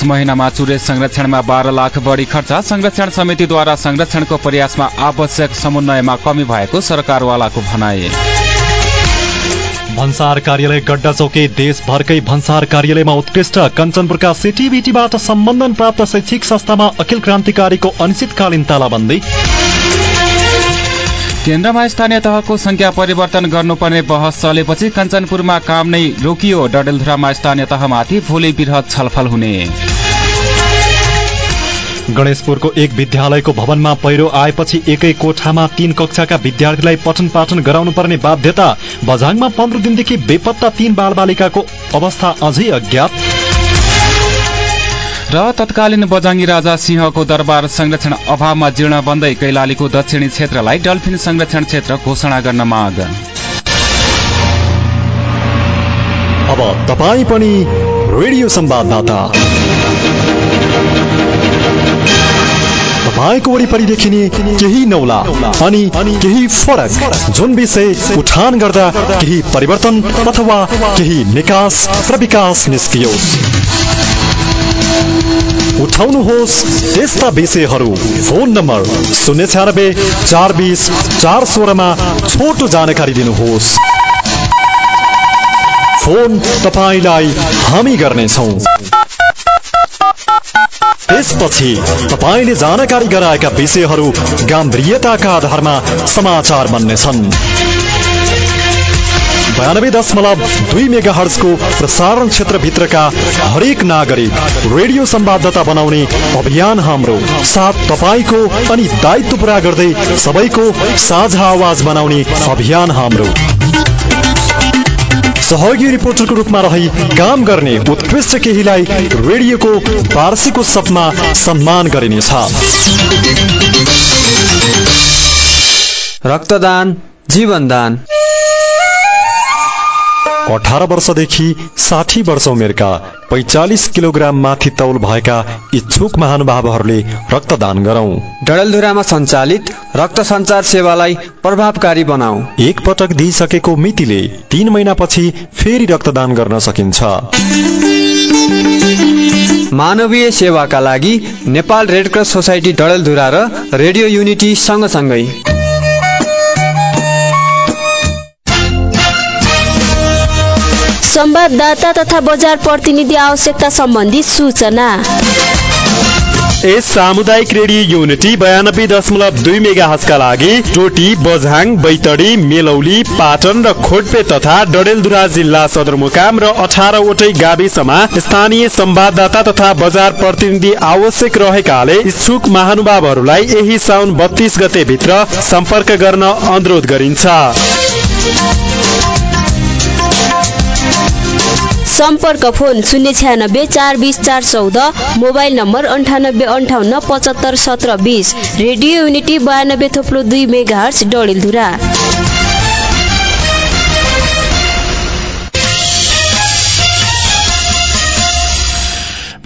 दस महिनामा चुरे संरक्षणमा बाह्र लाख बढी खर्च। संरक्षण समितिद्वारा संरक्षणको प्रयासमा आवश्यक समन्वयमा कमी भएको सरकारवालाको भनाए भन्सार कार्यालय गड्डा चौकी देशभरकै भन्सार कार्यालयमा उत्कृष्ट कञ्चनपुरका सिटिबिटीबाट सम्बन्धन प्राप्त शैक्षिक संस्थामा अखिल क्रान्तिकारीको अनिश्चितकालीन तालाबन्दी। केन्द्रमा स्थानीय तहको संख्या परिवर्तन गर्नुपर्ने बहस चलेपछि कञ्चनपुरमा काम नै रोकियो। डडेलधुरामा स्थानीय तहमाथि भोलि वृहत छलफल हुने। गणेशपुरको एक विद्यालयको भवनमा पहिरो आएपछि एकै कोठामा तीन कक्षाका विद्यार्थीलाई पठन पाठन गराउनु पर्ने बाध्यता बझाङमा पन्ध्र दिनदेखि बेपत्ता तीन बालबालिकाको अवस्था अझै अज्ञात। र तत्कालीन बजाङ्गी राजा सिंहको दरबार संरक्षण अभावमा जीर्ण बन्दै कैलालीको दक्षिणी क्षेत्रलाई डल्फिन संरक्षण क्षेत्र घोषणा गर्न माग। अब तपाईँ पनि रेडियो संवाददाता। तपाईँको वरिपरि देखिने केही नौला अनि केही फरक जुन विषय उठान गर्दा केही परिवर्तन अथवा केही निकास र विकास निस्कियो। उठाउनुहोस् त्यस्ता विषयहरू। फोन नम्बर शून्य छ्यानब्बे चार बिस चार सोह्रमा छोटो जानकारी दिनुहोस्। फोन तपाईँलाई हामी गर्नेछौँ। त्यसपछि तपाईँले जानकारी गराएका विषयहरू गम्भीरताका आधारमा समाचार बन्नेछन् बयानब्बे दशमलव दुई मेगा हर्जको प्रसारण क्षेत्रभित्रका हरेक नागरिक रेडियो संवाददाता बनाउने अभियान हाम्रो। साथ तपाईँको अनि दायित्व पुरा गर्दै सबैको साझा आवाज बनाउने अभियान हाम्रो। सहयोगी रिपोर्टरको रूपमा रही काम गर्ने उत्कृष्ट केहीलाई रेडियोको वार्षिक उत्सवमा सम्मान गरिनेछ। रक्तदान जीवनदान। अठार वर्षदेखि साठी वर्ष उमेरका पैचालिस किलोग्राम माथि तौल भएका इच्छुक महानुभावहरूले रक्तदान गरौं। डडेलधुरामा सञ्चालित रक्त सञ्चार सेवालाई प्रभावकारी बनाऊ। एक पटक दिइसकेको मितिले तीन महिनापछि फेरि रक्तदान गर्न सकिन्छ। मानवीय सेवाका लागि नेपाल रेडक्रस सोसाइटी डडेलधुरा र रेडियो युनिटी सँगसँगै। संवाददाता तथा बजार प्रतिनिधि आवश्यकता सम्बन्धी सूचना। यस सामुदायिक रेडियो युनिटी बयानब्बे दशमलव दुई मेगा हजका लागि टोटी बझाङ बैतडी मेलौली पाटन र खोटपे तथा डडेलधुरा जिल्ला सदरमुकाम र अठारवटै गाविसमा स्थानीय संवाददाता तथा बजार प्रतिनिधि आवश्यक रहेकाले इच्छुक महानुभावहरूलाई यही साउन बत्तीस गते भित्र सम्पर्क गर्न अनुरोध गरिन्छ। सम्पर्क फोन शून्य छ्यानब्बे चार बिस चार चौध मोबाइल नम्बर अन्ठानब्बे अन्ठाउन्न पचहत्तर सत्र बिस रेडियो युनिटी बयानब्बे थोप्लो दुई मेगा हर्स डडेलधुरा।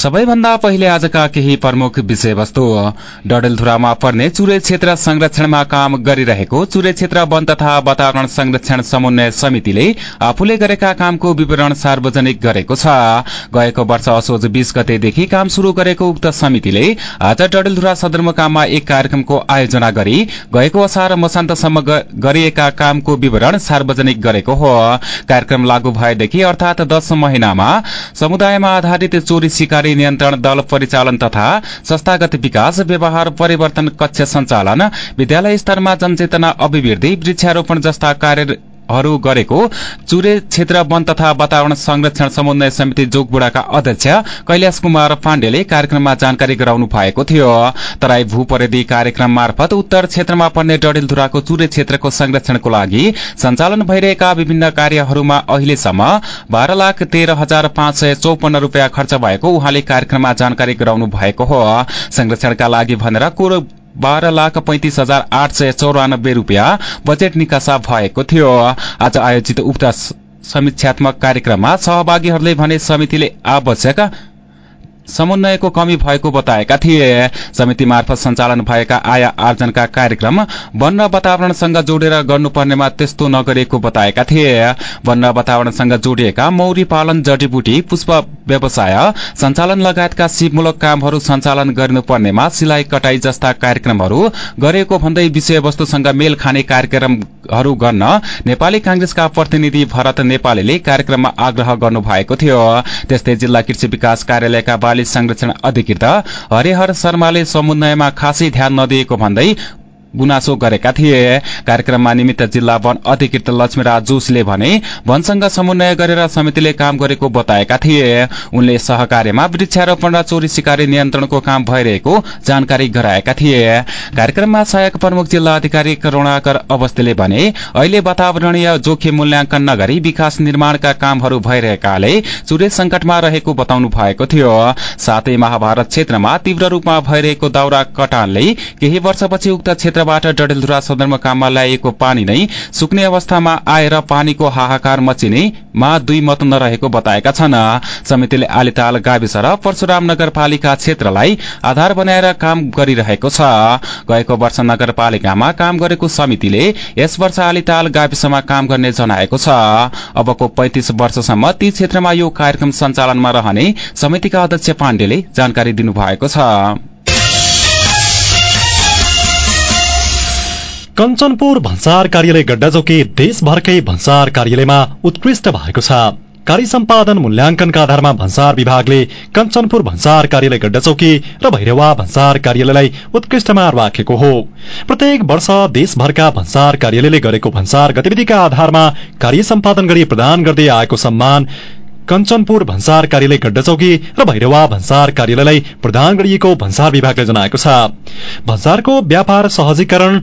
सबैभन्दा पहिले आजका केही प्रमुख विषयवस्तु। डडेलधुरामा पर्ने चुरे क्षेत्र संरक्षणमा काम गरिरहेको चुरे क्षेत्र वन तथा वातावरण संरक्षण समन्वय समितिले आफूले गरेका कामको विवरण सार्वजनिक गरेको छ। गएको वर्ष असोज बीस गतेदेखि काम शुरू गरेको उक्त समितिले आज डडेलधुरा सदरमुकाममा एक कार्यक्रमको आयोजना गरी गएको असार मसान्तसम्म गरिएका कामको विवरण सार्वजनिक गरेको हो। कार्यक्रम लागू भएदेखि अर्थात दश महिनामा समुदायमा आधारित चोरी सिकारी नियन्त्रण दल परिचालन तथा संस्थागत विकास व्यवहार परिवर्तन कक्ष सञ्चालन विद्यालय स्तरमा जनचेतना अभिवृद्धि वृक्षारोपण जस्ता कार्यहरू गरेको चुरे क्षेत्र वन तथा वातावरण संरक्षण समन्वय समिति जोगबुडाका अध्यक्ष कैलाश कुमार पाण्डेले कार्यक्रममा जानकारी गराउनु भएको थियो। तराई भूपरिधि कार्यक्रम मार्फत उत्तर क्षेत्रमा पर्ने डडेलधुराको चुरे क्षेत्रको संरक्षणको लागि सञ्चालन भइरहेका विभिन्न कार्यहरूमा अहिलेसम्म बाह्र लाख तेह्र हजार पाँच सय चौपन्न रूपियाँ खर्च भएको उहाँले कार्यक्रममा जानकारी गराउनु भएको हो। संरक्षणका लागि भनेर बाह्र लाख पैंतिस हजार आठ सय चौरानब्बे रूपियाँ बजेट निकासा भएको थियो। आज आयोजित उक्त समीक्षात्मक कार्यक्रममा सहभागीहरूले भने समितिले आवश्यक समन्वयको कमी भएको बताएका थिए। समिति मार्फत सञ्चालन भएका आय आर्जनका कार्यक्रम वन वातावरणसँग जोडेर गर्नुपर्नेमा त्यस्तो नगरेको बताएका थिए। वन वातावरणसँग जोडिएका मौरी पालन जडीबुटी पुष्प व्यवसाय सञ्चालन लगायतका सिपमूलक कामहरू सञ्चालन गर्नुपर्नेमा सिलाइ कटाई जस्ता कार्यक्रमहरू गरेको भन्दै विषयवस्तुसँग मेल खाने कार्यक्रमहरू गर्न नेपाली कांग्रेसका प्रतिनिधि भरत नेपालीले कार्यक्रममा आग्रह गर्नु भएको थियो। त्यस्तै जिल्ला कृषि विकास कार्यालयका संरक्षण अधिकृत। हरिहर शर्माले समुन्नयमा खासै ध्यान नदिएको भन्दै गुनासो गरेका थिए। कार्यक्रममा निमित्त जिल्ला वन अधिकृत लक्ष्मीराज जोशीले भने वनसँग समन्वय गरेर समितिले काम गरेको बताएका थिए। उनले सहकार्यमा वृक्षारोपण र चोरी सिकारी नियन्त्रणको काम भइरहेको जानकारी गराएका थिए। कार्यक्रममा सहायक प्रमुख जिल्ला अधिकारी करूणाकर अवस्थीले भने अहिले वातावरणीय जोखिम मूल्याङ्कन नगरी विकास निर्माणका कामहरू भइरहेकाले चुरे संकटमा रहेको बताउनु भएको थियो। साथै महाभारत क्षेत्रमा तीव्र रूपमा भइरहेको दाउरा कटानले केही वर्षपछि उक्त क्षेत्र क्षेत्रबाट डडेलधुरा सदरमुकाममा ल्याइएको पानी नै सुक्ने अवस्थामा आएर पानीको हाहाकार मचिने मा दुई मत नरहेको बताएका छन्। समितिले आलिताल गाविस र परशुराम नगरपालिका क्षेत्रलाई आधार बनाएर काम गरिरहेको छ। गएको वर्ष नगरपालिकामा काम गरेको समितिले यस वर्ष आलिताल गाविसमा काम गर्ने जनाएको छ। अबको पैंतिस वर्षसम्म ती क्षेत्रमा यो कार्यक्रम सञ्चालनमा रहने समितिका अध्यक्ष पाण्डेले जानकारी दिनुभएको छ। कञ्चनपुर भन्सार कार्यालय गड्डाचौकी देशभरकै भन्सार कार्यालयमा उत्कृष्ट भएको छ। कार्य सम्पादन मूल्याङ्कनका आधारमा भन्सार विभागले कञ्चनपुर भन्सार कार्यालय गड्डाचौकी र भैरवा भन्सार कार्यालयलाई उत्कृष्टमा राखेको हो। प्रत्येक वर्ष देशभरका भन्सार कार्यालयले गरेको भन्सार गतिविधिका आधारमा कार्य सम्पादन गरी प्रदान गर्दै आएको सम्मान कञ्चनपुर भन्सार कार्यालय गड्डचौकी र भैरवा भन्सार कार्यालयलाई प्रदान गरिएको भन्सार विभागले जनाएको छ। भन्सारको व्यापार सहजीकरण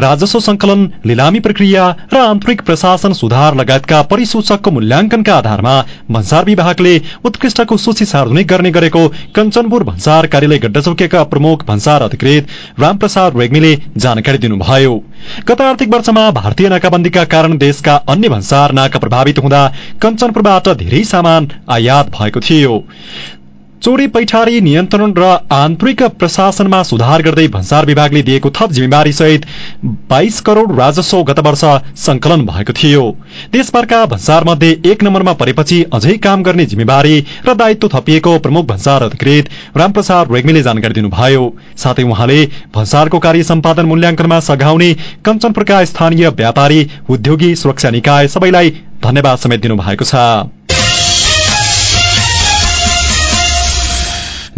राजस्व संकलन लिलामी प्रक्रिया र आन्तरिक प्रशासन सुधार लगायतका परिसूचकको मूल्याङ्कनका आधारमा भन्सार विभागले उत्कृष्टको सूची सार्वजनिक गर्ने गरेको कञ्चनपुर भन्सार कार्यालय गड्डाचौकीका प्रमुख भन्सार अधिकृत रामप्रसाद रेग्मीले जानकारी दिनुभयो। गत आर्थिक वर्षमा भारतीय नाकाबन्दीका कारण देशका अन्य भन्सार नाका प्रभावित हुँदा कञ्चनपुरबाट धेरै सामान आयात भएको थियो। चोरी पैठारी नियन्त्रण र आन्तरिक प्रशासनमा सुधार गर्दै भन्सार विभागले दिएको थप जिम्मेवारी सहित बाइस करोड़ राजस्व गत वर्ष संकलन भएको थियो। देशभरका भन्सार मध्ये एक नम्बरमा परेपछि अझै काम गर्ने जिम्मेवारी र दायित्व थपिएको प्रमुख भन्सार अधिकृत रामप्रसाद रेग्मीले जानकारी दिनुभयो। साथै उहाँले भन्सारको कार्य सम्पादन मूल्याङ्कनमा सघाउने कञ्चनपुरका स्थानीय व्यापारी उद्योगी सुरक्षा निकाय सबैलाई धन्यवाद समेत दिनुभएको छ।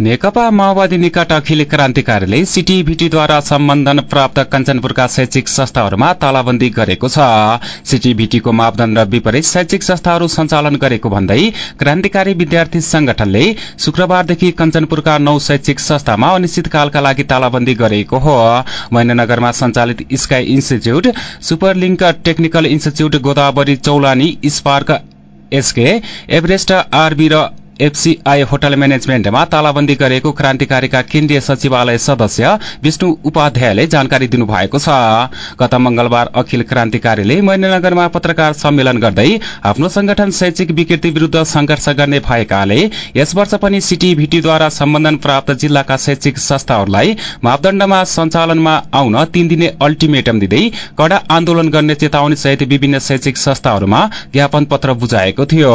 नेकपा माओवादी निकट अखिल क्रान्तिकारीले सिटीभीटीद्वारा सम्बन्धन प्राप्त कञ्चनपुरका शैक्षिक संस्थाहरूमा तालाबन्दी गरेको छ। सिटीभीटीको मापदण्ड विपरीत शैक्षिक संस्थाहरू सञ्चालन गरेको भन्दै क्रान्तिकारी विद्यार्थी संगठनले शुक्रबारदेखि कञ्चनपुरका नौ शैक्षिक संस्थामा अनिश्चितकालका लागि तालाबन्दी गरेको हो। महेन्द्रनगरमा सञ्चालित sky institute superlink technical institute Godavari Chaulani spark SK Everest RB र एफसीआई होटल म्यानेजमेन्टमा तालाबन्दी गरेको क्रान्तिकारीका केन्द्रीय सचिवालय सदस्य विष्णु उपाध्यायले जानकारी दिनुभएको छ। गत मंगलबार अखिल क्रान्तिकारीले महेन्द्रनगरमा पत्रकार सम्मेलन गर्दै आफ्नो संगठन शैक्षिक विकृति विरूद्ध संघर्ष गर्ने भएकाले यस वर्ष पनि सिटीभीटीद्वारा सम्बन्धन प्राप्त जिल्लाका शैक्षिक संस्थाहरूलाई मापदण्डमा सञ्चालनमा आउन तीन दिने अल्टिमेटम दिँदै कड़ा आन्दोलन गर्ने चेतावनी सहित विभिन्न शैक्षिक संस्थाहरूमा ज्ञापन पत्र बुझाएको थियो।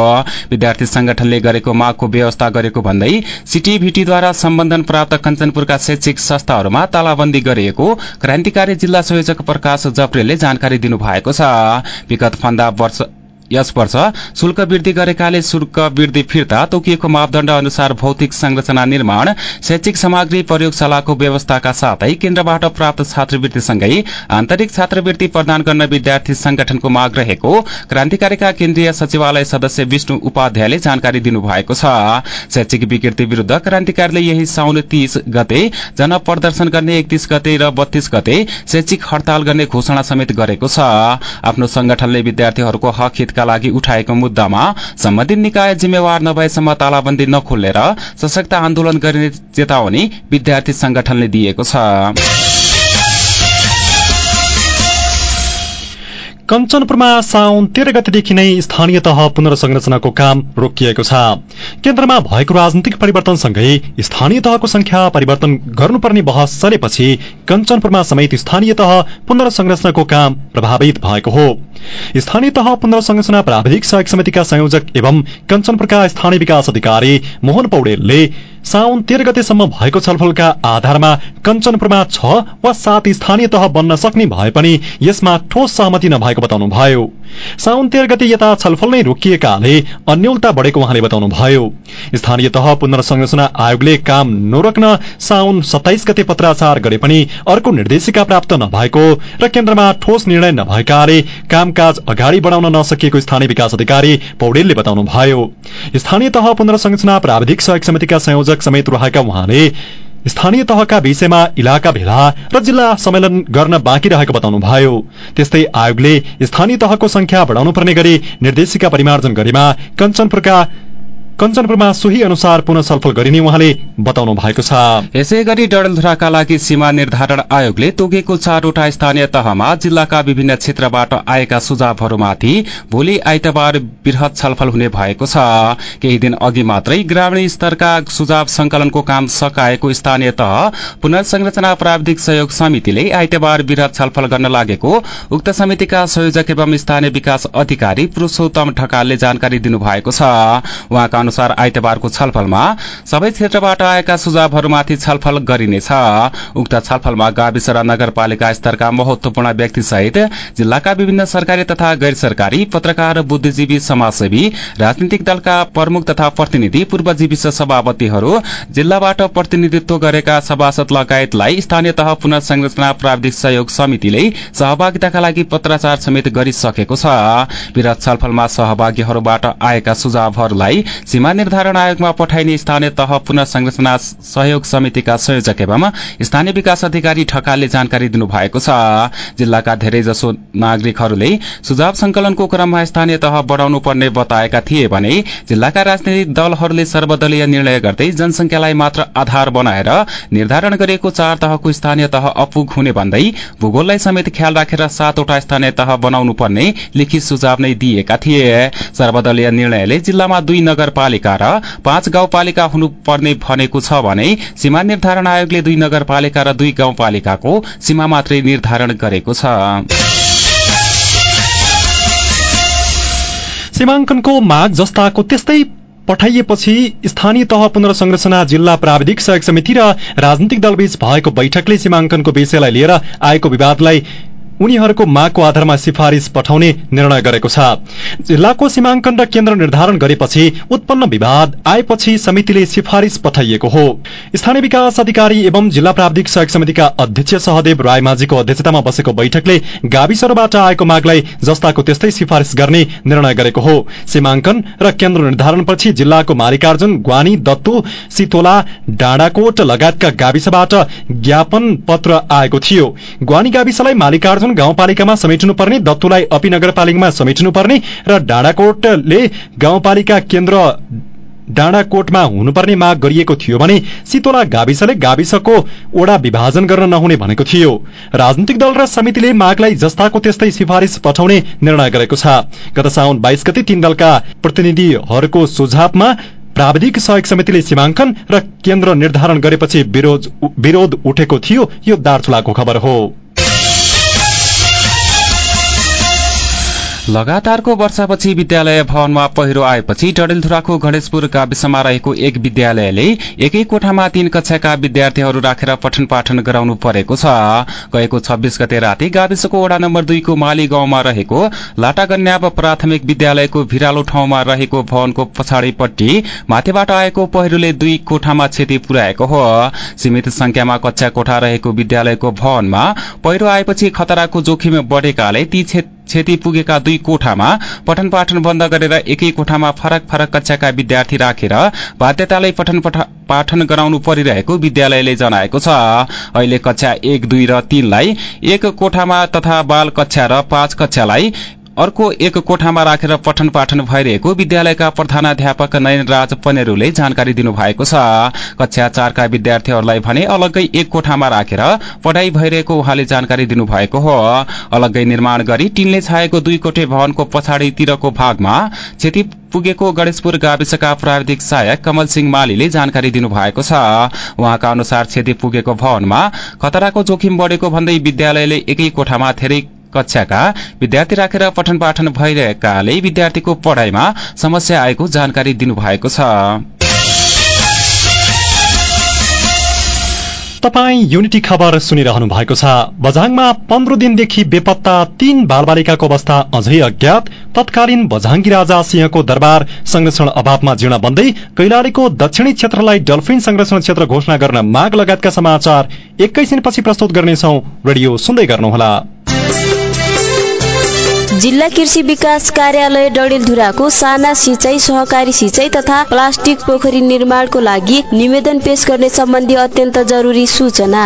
विद्यार्थी संगठनले गरेको मागको व्यवस्था गरेको भन्दै सिटीभीटीद्वारा सम्बन्धन प्राप्त कञ्चनपुरका शैक्षिक संस्थाहरूमा तालाबन्दी गरिएको क्रान्तिकारी जिल्ला संयोजक प्रकाश जप्रेलले जानकारी दिनुभएको छ। विगत फन्दा वर्ष यस वर्ष शुल्क वृद्धि गरेकाले शुल्क वृद्धि फिर्ता तोकिएको मापदण्ड अनुसार भौतिक संरचना निर्माण शैक्षिक सामग्री प्रयोगशालाको व्यवस्थाका साथै केन्द्रबाट प्राप्त छात्रवृत्तिसँगै आन्तरिक छात्रवृत्ति प्रदान गर्न विद्यार्थी संगठनको माग रहेको क्रान्तिकारीका केन्द्रीय सचिवालय सदस्य विष्णु उपाध्यायले जानकारी दिनुभएको छ। शैक्षिक विकृति विरूद्ध क्रान्तिकारीले यही साउन तीस गते जनप्रदर्शन गर्ने एकतीस गते र बत्तीस गते शैक्षिक हड़ताल गर्ने घोषणा समेत गरेको छ। आफ्नो संगठनले विद्यार्थीहरूको हक हित का लागि उठाएको मुद्दामा सम्बन्धित निकाय जिम्मेवार नभएसम्म तालाबन्दी नखोलेर सशक्त आन्दोलन गर्ने चेतावनी विद्यार्थी संगठनले दिएको छ। कञ्चनपुरमा साउन तेह्र गतेदेखि नै स्थानीय तह पुनर्संरचनाको काम रोकिएको छ। केन्द्रमा भएको राजनीतिक परिवर्तनसँगै स्थानीय तहको संख्या परिवर्तन गर्नुपर्ने बहस चलेपछि कञ्चनपुरमा समेत स्थानीय तह पुनर्संरचनाको काम प्रभावित भएको हो। स्थानीय तह पुनर्संरचना प्राविधिक सहयोग समितिका संयोजक एवं कञ्चनपुरका स्थानीय विकास अधिकारी मोहन पौडेलले साउन तेह्र गतेसम्म भएको छलफलका आधारमा कञ्चनपुरमा छ वा सात स्थानीय तह बन्न सक्ने भए पनि यसमा ठोस सहमति नभएको बताउनुभयो। साउन तेह्र गते यता छलफल नै रोकिएकाले अन्यलता बढेको उहाँले बताउनुभयो। स्थानीय तह पुनर्संरचना आयोगले काम नरोक्न साउन सत्ताइस गते पत्राचार गरे पनि अर्को निर्देशिका प्राप्त नभएको र केन्द्रमा ठोस निर्णय नभएकाले कामकाज अगाडि बढाउन नसकिएको स्थानीय विकास अधिकारी पौडेलले बताउनुभयो। स्थानीय तह पुनर्संरचना प्राविधिक सहयोग समितिका संयोजक समेत रहेका उहाँले स्थानीय तहका विषयमा इलाका भेला र जिल्ला सम्मेलन गर्न बाँकी रहेको बताउनुभयो। त्यस्तै आयोगले स्थानीय तहको संख्या बढाउनुपर्ने गरी निर्देशिका परिमार्जन गरेमा कञ्चनपुरका कञ्चनपुरमा सोही अनुसार पुनः छलफल गरिने उहाँले बताउनु भएको छ। यसै गरी डडेलधुराका लागि सीमा निर्धारण आयोगले तोकेको चारवटा स्थानीय तहमा जिल्लाका विभिन्न क्षेत्रबाट आएका सुझावहरूमाथि भोलि आइतबार वृहत छलफल हुने भएको छ। केही दिन अघि मात्रै ग्रामीण स्तरका सुझाव संकलनको काम सकाएको स्थानीय तह पुनर्संरचना प्राविधिक सहयोग समितिले आइतबार वृहत छलफल गर्न लागेको उक्त समितिका संयोजक एवं स्थानीय विकास अधिकारी पुरूषोत्तम ढकालले जानकारी दिनुभएको छ। अनुसार आइतबारको छलफलमा सबै क्षेत्रबाट आएका सुझावहरूमाथि छलफल गरिनेछ। उक्त छलफलमा गाविस र नगरपालिका स्तरका महत्वपूर्ण व्यक्ति सहित जिल्लाका विभिन्न सरकारी तथा गैर सरकारी पत्रकार बुद्धिजीवी समाजसेवी राजनीतिक दलका प्रमुख तथा प्रतिनिधि पूर्व जीविस सभापतिहरू जिल्लाबाट प्रतिनिधित्व गरेका सभासद लगायतलाई स्थानीय तह पुनर्संरचना प्राविधिक सहयोग समितिले सहभागिताका लागि पत्राचार समेत गरिसकेको छ। विरत छलफलमा सहभागीहरूबाट आएका सुझावहरूलाई सीमा निर्धारण आयोगमा पठाइने स्थानीय तह पुनर्संरचना सहयोग समितिका संयोजक एवं स्थानीय विकास अधिकारी ठकालले जानकारी दिनुभएको छ। जिल्लाका धेरैजसो नागरिकहरूले सुझाव संकलनको क्रममा स्थानीय तह बढ़ाउनु पर्ने बताएका थिए भने जिल्लाका राजनैतिक दलहरूले सर्वदलीय निर्णय गर्दै जनसंख्यालाई मात्र आधार बनाएर निर्धारण गरिएको चार तहको स्थानीय तह अपुग हुने भन्दै भूगोललाई समेत ख्याल राखेर सातवटा स्थानीय तह बनाउनु पर्ने लिखित सुझाव नै दिएका थिए। सर्वदलीय निर्णयले जिल्लामा दुई नगरपालिका र पाँच गाउँपालिका हुनुपर्ने भनेको छ भने सीमा निर्धारण आयोगले दुई नगरपालिका र दुई गाउँपालिकाको सीमा मात्रै निर्धारण गरेको छ। सीमाङ्कनको माग जस्ताको त्यस्तै पठाइएपछि स्थानीय तह पुनर्संरचना जिल्ला प्राविधिक सहयोग समिति र राजनीतिक दलबीच भएको बैठकले सीमाङ्कनको विषयलाई लिएर आएको विवादलाई उनीहरूको मागको आधारमा सिफारिश पठाउने निर्णय गरेको छ। जिल्लाको सीमाङ्कन र केन्द्र निर्धारण गरेपछि उत्पन्न विवाद आएपछि समितिले सिफारिश पठाइएको हो। स्थानीय विकास अधिकारी एवं जिल्ला प्राविधिक सहयोग समितिका अध्यक्ष सहदेव रायमाझीको अध्यक्षतामा बसेको बैठकले गाविसहरूबाट आएको मागलाई जस्ताको त्यस्तै सिफारिश गर्ने निर्णय गरेको हो। सीमाङ्कन र केन्द्र निर्धारणपछि जिल्लाको मालिकार्जुन ग्वानी दत्तु सितोला डाँडाकोट लगायतका गाविसबाट ज्ञापन पत्र आएको थियो। ग्वानी गाविसलाई मालिकार्जुन गाउँपालिकामा समेट्नुपर्ने दत्तुलाई अपी नगरपालिकामा समेट्नुपर्ने र डाँडाकोटले गाउँपालिका केन्द्र डाँडाकोटमा हुनुपर्ने माग गरिएको थियो भने सितोला गाविसले गाविसको ओडा विभाजन गर्न नहुने भनेको थियो। राजनीतिक दल र समितिले मागलाई जस्ताको त्यस्तै सिफारिश पठाउने निर्णय गरेको छ। गत साउन बाइस गति तीन दलका प्रतिनिधिहरूको सुझावमा प्राविधिक सहयोग समितिले सीमाङ्कन र केन्द्र निर्धारण गरेपछि विरोध उठेको थियो। यो दार्चुलाको खबर हो। लगातारको वर्षापछि विद्यालय भवनमा पहिरो आएपछि डडेलधुराको गणेशपुर गाविसमा रहेको एक विद्यालयले एकै कोठामा तीन कक्षाका विद्यार्थीहरू राखेर पठन पाठन गराउनु परेको छ। गएको छब्बीस गते राति गाविसको वडा नम्बर दुईको माली गाउँमा रहेको लाटागन्याब प्राथमिक विद्यालयको भिरालो ठाउँमा रहेको भवनको पछाडिपट्टि माथिबाट आएको पहिरोले दुई कोठामा क्षति पुर्याएको हो। सीमित संख्यामा कक्षा कोठा रहेको विद्यालयको भवनमा पहिरो आएपछि खतराको जोखिम बढ़ेकाले ती क्षति पुगेका दुई कोठामा पठन पाठन बन्द गरेर एकै कोठामा फरक फरक कक्षाका विद्यार्थी राखेर बाध्यतालाई पठन पाठन गराउनु परिरहेको विद्यालयले जनाएको छ। अहिले कक्षा एक दुई र तीनलाई एक कोठामा तथा बाल कक्षा र पाँच कक्षालाई अर्को एक कोठामा राखेर पठन पाठन भइरहेको विद्यालयका प्रधानाध्यापक नयन राज पनेरूले जानकारी दिनुभएको छ। कक्षा चारका विद्यार्थीहरूलाई भने अलग्गै एक कोठामा राखेर पढ़ाई भइरहेको उहाँले जानकारी दिनुभएको हो। अलग्गै निर्माण गरी टिनले छाएको दुई कोठे भवनको पछाडितिरको भागमा क्षति पुगेको गणेशपुर गाविसका प्राविधिक सहायक कमल सिंह मालीले जानकारी दिनुभएको छ। उहाँका अनुसार क्षति पुगेको भवनमा खतराको जोखिम बढ़ेको भन्दै विद्यालयले एकै कोठामा धेरै कक्षाका विद्यार्थी राखेर पठन पाठन भइरहेकाले विद्यार्थीको पढ़ाइमा समस्या आएको जानकारी दिनुभएको छ। तपाईँ युनिटी खबर सुनिरहनु भएको छ। बझाङमा पन्ध्र दिनदेखि बेपत्ता तीन बालबालिकाको अवस्था अझै अज्ञात। तत्कालीन बझाङ्गी राजा सिंहको दरबार संरक्षण अभावमा जीर्ण बन्दै कैलालीको दक्षिणी क्षेत्रलाई डल्फिन संरक्षण क्षेत्र घोषणा गर्न माग लगायतका समाचार एकैछिनपछि प्रस्तुत गर्नेछौ। रेडियो सुन्दै गर्नुहोला। जिल्ला कृषि विकास कार्यालय डडेलधुराको साना सिंचाई सहकारी सिंचाई तथा प्लास्टिक पोखरी निर्माणको लागि निवेदन पेश गर्ने सम्बन्धी अत्यन्त जरुरी सूचना।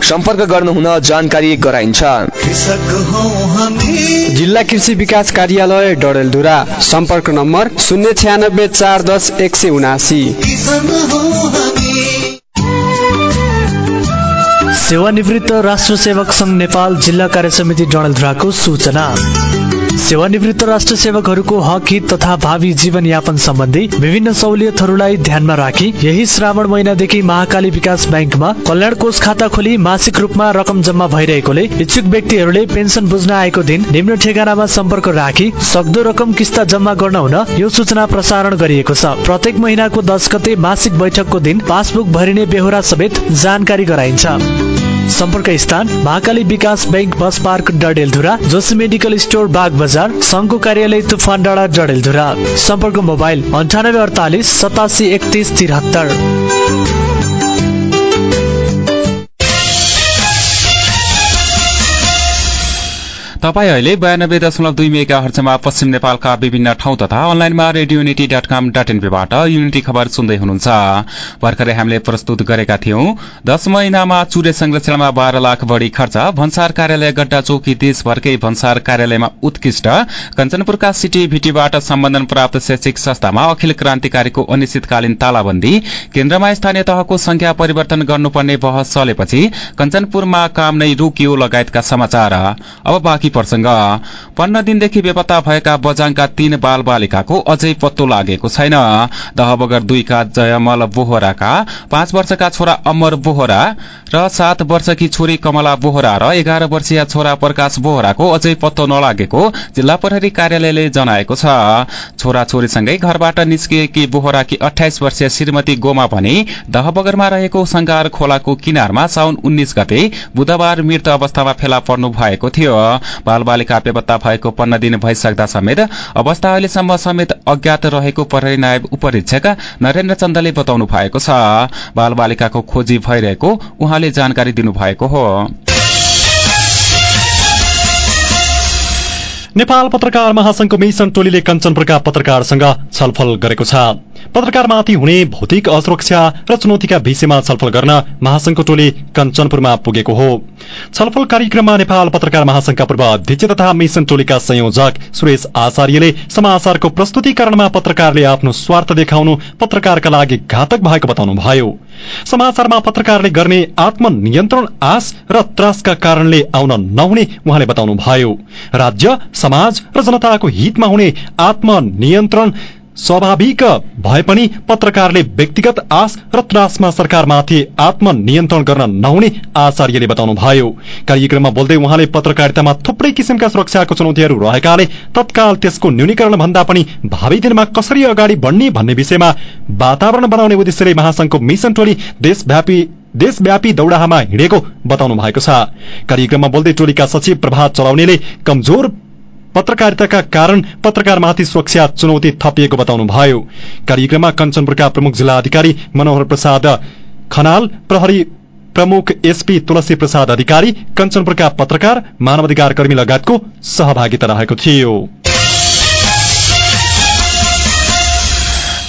सम्पर्क गर्नुहुन जानकारी गराइन्छ। जिल्ला कृषि विकास कार्यालय डडेलधुरा। सम्पर्क नम्बर शून्य छ्यानब्बे चार दस एक सय उनासी। सेवानिवृत्त राष्ट्र सेवक संघ नेपाल जिल्ला कार्य समिति डडेलधुराको सूचना। सेवानिवृत्त राष्ट्र सेवकहरूको हक हित तथा भावी जीवनयापन सम्बन्धी विभिन्न सहुलियतहरूलाई ध्यानमा राखी यही श्रावण महिनादेखि महाकाली विकास ब्याङ्कमा कल्याण कोष खाता खोली मासिक रूपमा रकम जम्मा भइरहेकोले इच्छुक व्यक्तिहरूले पेन्सन बुझ्न आएको दिन निम्न ठेगानामा सम्पर्क राखी सक्दो रकम किस्ता जम्मा गर्न हुन यो सूचना प्रसारण गरिएको छ। प्रत्येक महिनाको दस गते मासिक बैठकको दिन पासबुक भरिने बेहोरा समेत जानकारी गराइन्छ। सम्पर्क स्थान Mahakali Vikas bank bus park Dadeldhura Joshi medical store Bag Bazar सङ्घको कार्यालय तुफान डाँडा डडेलधुरा। सम्पर्क मोबाइल अन्ठानब्बे अडतालिस सतासी एकतिस तिहत्तर तपाईँ अहिले बयानब्बे दशमलव दुई मेगा हर्चमा पश्चिम नेपालका विभिन्न ठाउँ तथा अनलाइनमा radio Unity dot com dot एनपीबाट Unity खबर सुन्दै हुनुहुन्छ। भर्खरै हामीले प्रस्तुत गरेका थियौं दश महिनामा चुरे संरक्षणमा बाह्र लाख बढ़ी खर्च भन्सार कार्यालय गड्डा चौकी देशभरकै भन्सार कार्यालयमा उत्कृष्ट कञ्चनपुरका सिटी भिटीबाट सम्बन्धन प्राप्त शैक्षिक संस्थामा अखिल क्रान्तिकारीको अनिश्चितकालीन तालाबन्दी केन्द्रमा स्थानीय तहको संख्या परिवर्तन गर्नुपर्ने बहस चलेपछि कञ्चनपुरमा काम नै रोकियो लगायतका समाचार। प्रसंग पन्ध्र दिनदेखि बेपत्ता भएका बजाङका तीन बाल बालिकाको अझै पत्तो लागेको छैन। दहबगर दुईका जयमल बोहराका पाँच वर्षका छोरा अमर बोहरा र सात वर्षकी छोरी कमला बोहरा र एघार वर्षीय छोरा प्रकाश बोहराको अझै पत्तो नलागेको जिल्ला प्रहरी कार्यालयले जनाएको छ। छोरा छोरीसँगै घरबाट निस्किएकी बोहराकी अठाइस वर्षीय श्रीमती गोमा भने दहबगरमा रहेको संगार खोलाको किनारमा साउन उन्नाइस गते बुधबार मृत अवस्थामा फेला पर्नु भएको थियो। बाल बालिका बेपत्ता भएको पन्ध्र दिन भइसक्दा समेत अवस्था अहिलेसम्म समेत अज्ञात रहेको प्रहरी नायब उपरीक्षक नरेन्द्र चन्दले बताउनु भएको छ। बाल बालिकाको खोजी भइरहेको उहाँले जानकारी दिनुभएको हो। नेपाल पत्रकार महासंघको मिशन टोलीले कञ्चनपुरका पत्रकारसँग छलफल गरेको छ। पत्रकारमाथि हुने भौतिक असुरक्षा र चुनौतीका विषयमा छलफल गर्न महासंघको टोली कञ्चनपुरमा पुगेको हो। छलफल कार्यक्रममा नेपाल पत्रकार महासंघका पूर्व अध्यक्ष तथा मिशन टोलीका संयोजक सुरेश आचार्यले समाचारको प्रस्तुतिकरणमा पत्रकारले आफ्नो स्वार्थ देखाउनु पत्रकारका लागि घातक भएको बताउनुभयो। समाचारमा पत्रकारले गर्ने आत्मनियन्त्रण आश र त्रासका कारणले आउन नहुने उहाँले बताउनुभयो। राज्य समाज र जनताको हितमा हुने आत्मनियन्त्रण स्वाभाविक भए पनि पत्रकारले व्यक्तिगत आश र त्रासमा सरकारमाथि आत्मनियन्त्रण गर्न नहुने आचार्यले बताउनुभयो। कार्यक्रममा बोल्दै उहाँले पत्रकारितामा थुप्रै किसिमका सुरक्षाको चुनौतीहरू रहेकाले तत्काल त्यसको न्यूनीकरण भन्दा पनि भावी दिनमा कसरी अगाडि बढ्ने भन्ने विषयमा वातावरण बनाउने उद्देश्यले महासंघको मिशन टोली देशव्यापी देशव्यापी दौडाहामा हिँडेको बताउनु भएको छ। कार्यक्रममा बोल्दै टोलीका सचिव प्रभात चलाउनेले कमजोर पत्रकारिताका कारण पत्रकारमाथि सुरक्षा चुनौती थपिएको बताउनुभयो। कार्यक्रममा कञ्चनपुरका प्रमुख जिल्ला अधिकारी मनोहर प्रसाद खनाल प्रहरी प्रमुख एसपी तुलसी प्रसाद अधिकारी कञ्चनपुरका पत्रकार मानवाधिकार कर्मी लगायतको सहभागिता रहेको थियो।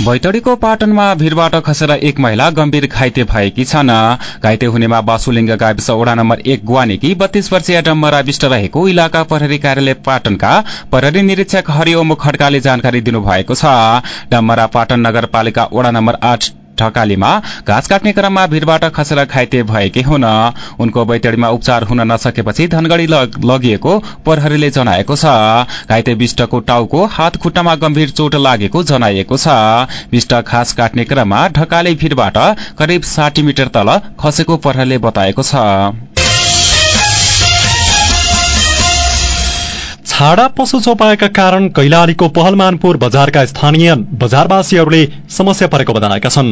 बैतडीको पाटनमा भीरबाट खसेर एक महिला गम्भीर घाइते भएकी छन्। घाइते हुनेमा बासुलिङ्ग गाविस वडा नम्बर एक गुवानीकी बत्तीस वर्षीय डम्बरा विष्ट रहेको इलाका प्रहरी कार्यालय पाटनका प्रहरी निरीक्षक हरिओम खड्काले जानकारी दिनुभएको छ। डम्बरा पाटन नगरपालिका वडा नम्बर आठ ढकालीमा घाँस काट्ने क्रममा भीड़बाट खसेर घाइते भएकी हुन उनको बैतडीमा उपचार हुन नसकेपछि धनगढ़ी लगिएको प्रहरीले जनाएको छ। घाइते विष्टको टाउको हात खुट्टामा गम्भीर चोट लागेको जनाइएको छ। विष्ट घाँस काट्ने क्रममा ढकाली भीड़बाट करिब साठी मिटर तल खसेको प्रहरीले बताएको छ। छाडा पशु चौपायाका कारण कैलालीको पहलमानपुर बजारका स्थानीय बजारवासीहरूले समस्या परेको बताएका छन्।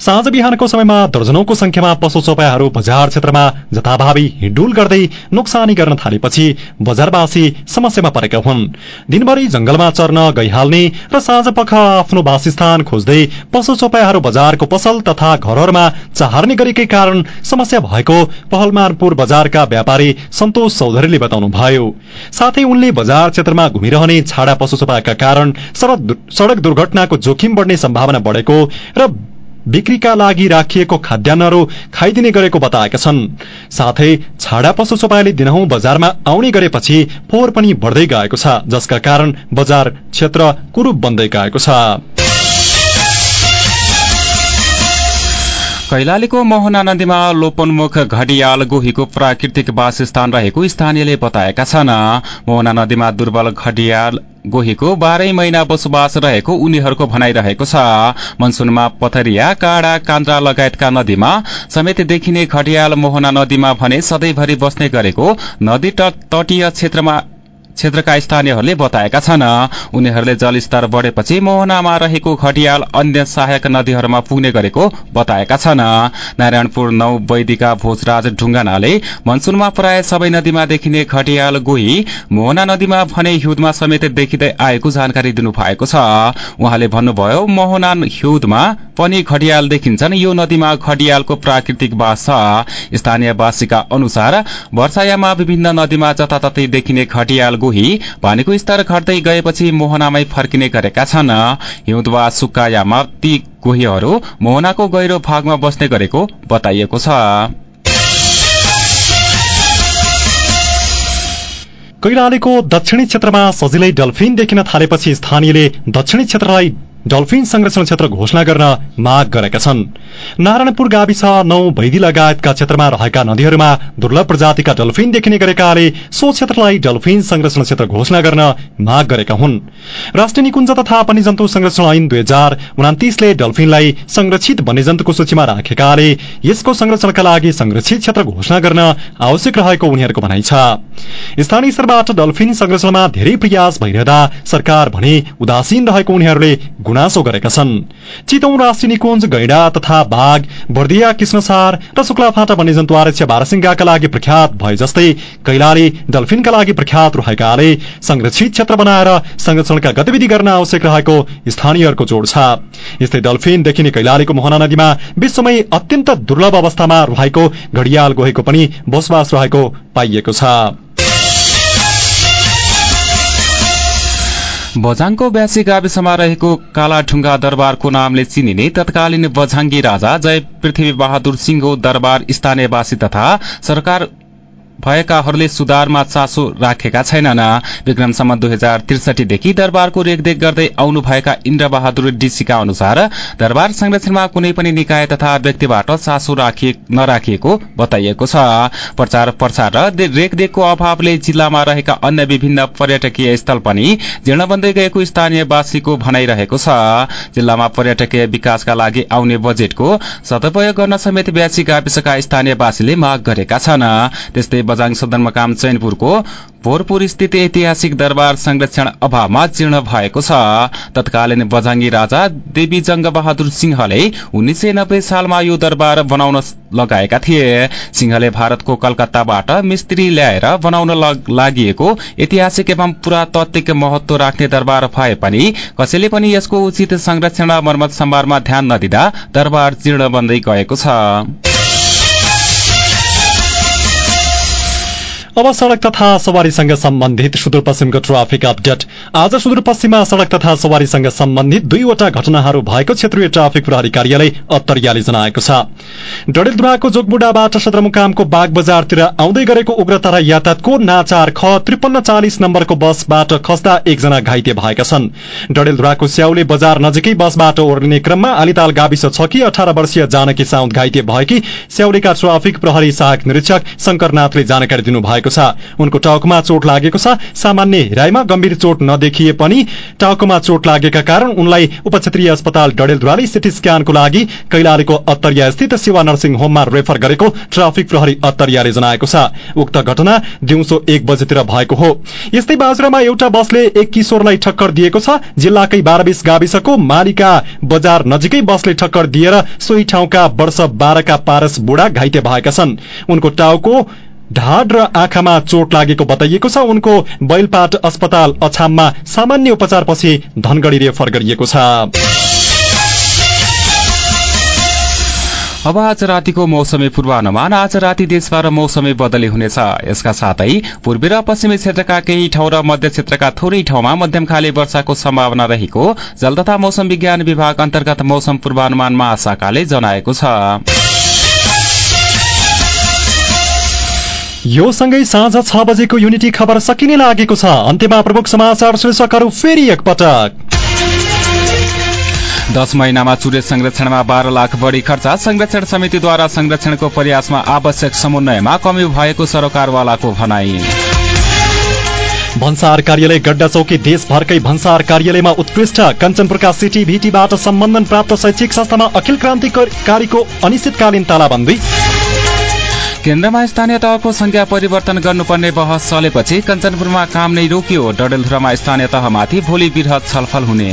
साँझ बिहानको समयमा दर्जनौको संख्यामा पशु चौपायाहरू बजार क्षेत्रमा जथाभावी हिडुल गर्दै नोक्सानी गर्न थालेपछि बजारवासी समस्यामा परेका हुन्। दिनभरि जंगलमा चर्न गइहाल्ने र साँझ पख आफ्नो वासस्थान खोज्दै पशु चौपायाहरू बजारको पसल तथा घरहरूमा चाहर्ने गरेकै कारण समस्या भएको पहलमानपुर बजारका व्यापारी सन्तोष चौधरीले बताउनुभयो। साथै उनले बजार क्षेत्रमा घुमिरहने छाडा पशु सपाका कारण सड़क दुर्घटनाको जोखिम बढ्ने सम्भावना बढेको र बिक्रीका लागि राखिएको खाद्यान्नहरू खाइदिने गरेको बताएका छन्। साथै छाडा पशु चौपायाले दिनहुँ बजारमा आउने गरेपछि फोहोर पनि बढ्दै गएको छ जसका कारण बजार क्षेत्र कुरूप बन्दै गएको छ। कैलालीको मोहना नदीमा लोपनमुख घडियाल गोहीको प्राकृतिक वासस्थान रहेको स्थानीयले बताएका छन्। मोहना नदीमा दुर्बल घडियाल गोहीको बाह्रै महिना बसोबास रहेको उनीहरूको भनाइरहेको छ। मनसुनमा पथरिया काँडा कान्द्रा लगायतका नदीमा समेत देखिने घडियाल मोहना नदीमा भने सधैँभरि बस्ने गरेको नदी तटीय क्षेत्रमा क्षेत्रका स्थानीयहरूले बताएका छन्। उनीहरूले जलस्तर बढेपछि मोहनामा रहेको घटियाल अन्य सहायक नदीहरूमा पुग्ने गरेको बताएका छन्। नारायणपुर नौ वैदिका भोजराज ढुङ्गानाले मनसुनमा प्राय सबै नदीमा देखिने घटियाल गोही मोहना नदीमा भने हिउँदमा समेत देखिँदै आएको जानकारी दिनुभएको छ। उहाँले भन्नुभयो मोहना हिउँदमा पनि घडियाल देखिन्छन्। यो नदीमा घडियालको प्राकृतिक बास छ। स्थानीयवासीका अनुसार वर्षायामा विभिन्न नदीमा जताततै देखिने घटियाल गोही पानीको स्तर घट्दै गएपछि मोहनामै फर्किने गरेका छन्। हिउँद वा सुक्कायामा ती गोहीहरू मोहनाको गहिरो भागमा बस्ने गरेको बताइएको छ। कैलालीको दक्षिणी क्षेत्रमा सजिलै डल्फिन देखिन थालेपछि स्थानीयले दक्षिणी क्षेत्रलाई डल्फिन संरक्षण क्षेत्र घोषणा गर्न माग गरेका छन्। नारायणपुर गाविस नौ भैदी लगायतका क्षेत्रमा रहेका नदीहरूमा दुर्लभ प्रजातिका डल्फिन देखिने गरेकाले सो क्षेत्रलाई डल्फिन संरक्षण क्षेत्र घोषणा गर्न माग गरेका हुन्। राष्ट्रिय निकुञ्ज तथा वन्यजन्तु संरक्षण ऐन दुई हजार उनातिसले डल्फिनलाई संरक्षित वन्यजन्तुको सूचीमा राखेकाले यसको संरक्षणका लागि संरक्षित क्षेत्र घोषणा गर्न आवश्यक रहेको उनीहरूको भनाइ छ। स्थानीय स्तरबाट डल्फिन संरक्षणमा धेरै प्रयास भइरहँदा सरकार भने उदासीन रहेको उनीहरूले गुनासो गरेका छन्। चितौं राष्ट्रिय निकुञ्ज गैडा तथा बाघ बर्दिया कृष्णसार र शुक्लाफाटा वन्यजन्तु आरक्ष बारसिंगाका लागि प्रख्यात भए जस्तै कैलाली डल्फिनका लागि प्रख्यात रहेकाले संरक्षित क्षेत्र बनाएर संरक्षणका गतिविधि गर्न आवश्यक रहेको स्थानीयहरूको जोड छ। यस्तै डल्फिन देखिने कैलालीको मोहना नदीमा विश्वमै अत्यन्त दुर्लभ अवस्थामा रहेको घडियाल गोहेको पनि बसोबास रहेको पाइएको छ। बझाङको ब्यासी गाविसमा रहेको कालाढुङ्गा दरबारको नामले चिनिने तत्कालीन बझाङ्गी राजा जय पृथ्वी बहादुर सिंह दरबार स्थानीयवासी तथा सरकार भएकाहरूले सुधारमा चासो राखेका छैनन्। विक्रमसम्म दुई हजार त्रिसठीदेखि दरबारको रेखदेख गर्दै आउनुभएका इन्द्र बहादुर डीसीका अनुसार दरबार संरक्षणमा कुनै पनि निकाय तथा व्यक्तिबाट चासो नराखिएको बताइएको छ। प्रचार प्रसार र रेखदेखको अभावले जिल्लामा रहेका अन्य विभिन्न पर्यटकीय स्थल पनि जीर्ण बन्दै गएको स्थानीयवासीको भनाइरहेको छ। जिल्लामा पर्यटकीय विकासका लागि आउने बजेटको सदुपयोग गर्न समेत ब्यासी गाविसका स्थानीयवासीले माग गरेका छन्। त्यस्तै बजाङ सदरमुकाम चैनपुरको भोरपुर स्थित ऐतिहासिक दरबार संरक्षण अभावमा जीर्ण भएको छ। तत्कालीन बजाङ्गी राजा देवी जंग बहादुर सिंहले उन्नाइस सय नब्बे सालमा यो दरबार बनाउन लगाएका थिए। सिंहले भारतको कलकत्ताबाट मिस्त्री ल्याएर बनाउन लागि ऐतिहासिक एवं पुरातात्विक महत्व राख्ने दरबार भए पनि कसैले पनि यसको उचित संरक्षण मर्मत सम्भारमा ध्यान नदिँदा दरबार जीर्ण बन्दै गएको छ। अब सड़क तथा सवारीसँग सम्बन्धित सुदूरपश्चिमको ट्राफिक अपडेट। आज सुदूरपश्चिममा सड़क तथा सवारीसँग सम्बन्धित दुईवटा घटनाहरू भएको क्षेत्रीय ट्राफिक प्रहरी कार्यालय अत्तरियाले जनाएको छ। डडेलधुराको जोगबुडाबाट सदरमुकामको बाग बजारतिर आउँदै गरेको उग्रतारा यातायातको नाचार ख त्रिपन्न चालिस नम्बरको बसबाट खस्दा एकजना घाइते भएका छन्। डडेलधुराको स्याउले बजार नजिकै बसबाट ओर्लिने क्रममा आलिताल गाविस छ कि अठार वर्षीय जानकी साउद घाइते भएकी स्याउलेका ट्राफिक प्रहरी सहायक निरीक्षक शंकरनाथले जानकारी दिनुभएको भएको छ। उनको टाउकोमा चोट लागेको छ। सामान्य हेराइमा गम्भीर चोट नदेखिए पनि टाउकोमा चोट लागेका कारण उनलाई उपक्षेत्रीय अस्पताल डडेलद्वारा सिटी स्क्यानको लागि कैलालीको अत्तरिया स्थित शिवा नर्सिङ होममा रेफर गरेको ट्राफिक प्रहरी अत्तरियाले जनाएको छ। उक्त घटना दिउँसो एक बजेतिर भएको हो। यस्तै बाजुरामा एउटा बसले एक किशोरलाई ठक्कर दिएको छ। जिल्लाकै बाह्रबीस गाविसको मालिका बजार नजिकै बसले ठक्कर दिएर सोही ठाउँका वर्ष बाह्रका पारस बुढा घाइते भएका छन्। उनको टाउको ढाड र आँखामा चोट लागेको बताइएको छ। उनको बैलपाट अस्पताल अछाममा सामान्य उपचारपछि धनगढ़ी रेफर गरिएको छ। अब आज रातिको मौसमी पूर्वानुमान। आज राति देशभर मौसमी बदली हुनेछ। यसका साथै पूर्वी र पश्चिमी क्षेत्रका केही ठाउँ र मध्य क्षेत्रका थोरै ठाउँमा मध्यम खाले वर्षाको सम्भावना रहेको जल तथा मौसम विज्ञान विभाग अन्तर्गत मौसम पूर्वानुमान महाशाखाले जनाएको छ। यो सँगै साँझ छ बजेको युनिटी खबर सकिने लागेको छ। अन्त्यमा प्रमुख समाचार शीर्षकहरू फेरि एकपटक। दश महिनामा चुरे संरक्षणमा बाह्र लाख बढी खर्च। संरक्षण समितिद्वारा संरक्षणको प्रयासमा आवश्यक समन्वयमा कमी भएको सरकारवालाको भनाई। भन्सार कार्यालय गड्डा चौकी देशभरकै भन्सार कार्यालयमा उत्कृष्ट। कञ्चनपुरका सिटी भिटीबाट सम्बन्धन प्राप्त शैक्षिक संस्थामा अखिल क्रान्तिकारीको अनिश्चितकालीन तालाबन्दी। केन्द्रमा स्थानीय तहको संख्या परिवर्तन गर्नुपर्ने बहस चलेपछि कञ्चनपुरमा काम नै रोकियो। डडेलधुरामा स्थानीय तहमाथि भोलि वृहत छलफल हुने।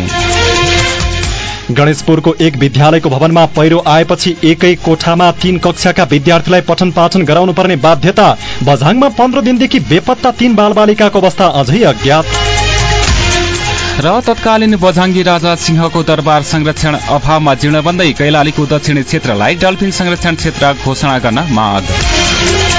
गणेशपुरको एक विद्यालयको भवनमा पहिरो आएपछि एकै कोठामा तीन कक्षाका विद्यार्थीलाई पठन पाठन गराउनु पर्ने बाध्यता बझाङमा पन्ध्र दिनदेखि बेपत्ता तीन बालबालिकाको अवस्था अझै अज्ञात। र तत्कालीन बझाङ्गी राजा सिंहको दरबार संरक्षण अभावमा जीर्ण बन्दै कैलालीको दक्षिणी क्षेत्रलाई डल्फिन संरक्षण क्षेत्र घोषणा गर्न माग।